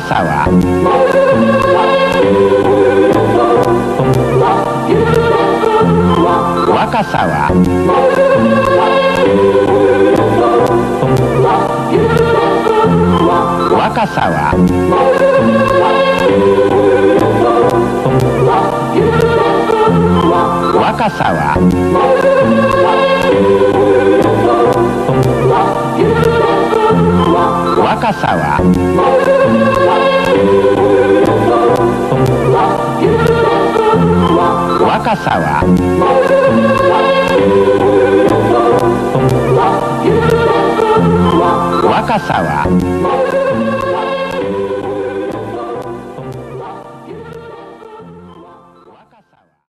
さは。若さは。若さは。若さは。若さは。若さは。若さは。